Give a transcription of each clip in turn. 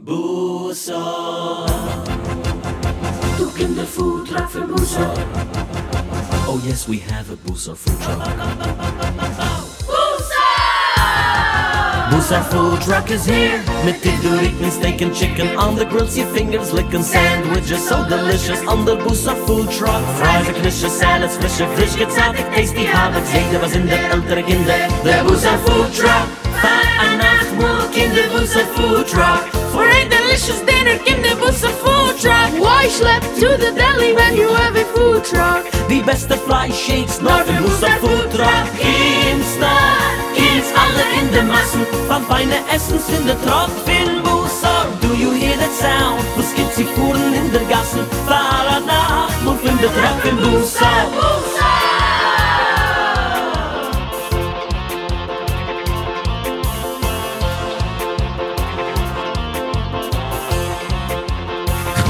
Busa. Took in the food truck for Musa. Oh yes, we have a Busa food truck. Busa! Food truck is here Mit den Duriken, steak and chicken On the grill, see fingers licking Sandwiches so delicious. On the Busa food truck Fries, a knische, salads, frische, frisch gezahtig Tasty habits, jeder was in der ältere Kinder. Der Busa food truck Fahr an Nachtmulk in der Busa food truck a delicious dinner, give the bus a food truck. Why schlep to the deli when you have a food truck? The best Die beste Fleischshakes, für Busa food truck Ins da, ins alle in der Massen Von feine Essens in der Truck Fin Busa, do you hear that sound? Was gibt sie fuhren in der Gassen? Fahr an Nachtmulk in der Truck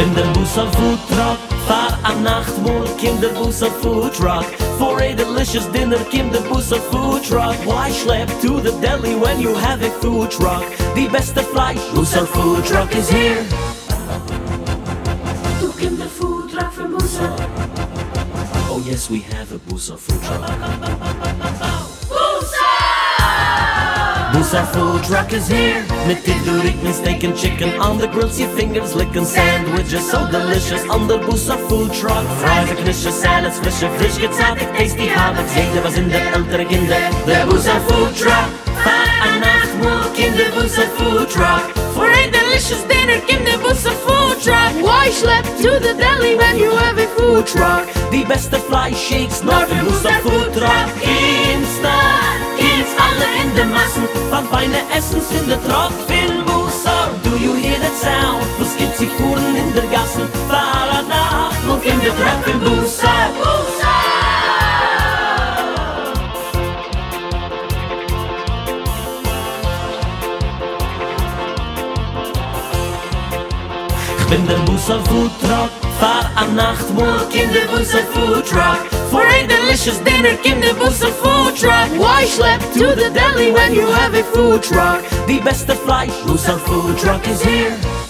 Busa bin der Busa Food Truck Fahr an Nachtmul, kim der Busa Food Truck For a delicious dinner, kim der Busa Food Truck Why schlep to the deli when you have a food truck? Die beste Fleisch, Busa Food Truck is here Took in the food truck for Musa. Oh yes, we have a Busa Food Truck Busa Food Truck is here Mit den Duriken, steak and chicken On the grill, see fingers licking Sandwiches so delicious. On the Busa Food Truck Fries, a knische, salads, frische, frisch gezahtig Tasty habits, jeder was in der ältere Kinder Der Food Truck Fahr an Nachtmulk in der Busa Food Truck. For a delicious dinner, give the bus a food truck. Why schlep to the deli when you have a food truck? The best Die beste Fleischshakes, nur für Busa Food Truck. Alle in der Massen Von feine Essens in der Truck Fin Busa, do you hear that sound? Was gibt sie fuhren in der Gassen? Fahr an Nachtmulk in der Truck in Busa Ich bin der Busa Food Truck Fahr an Nachtmulk in der Busa Food Truck For a delicious dinner, give the bus a food truck. Schlep to the deli when you have a food truck? Die beste Fleisch, Busa Food Truck is here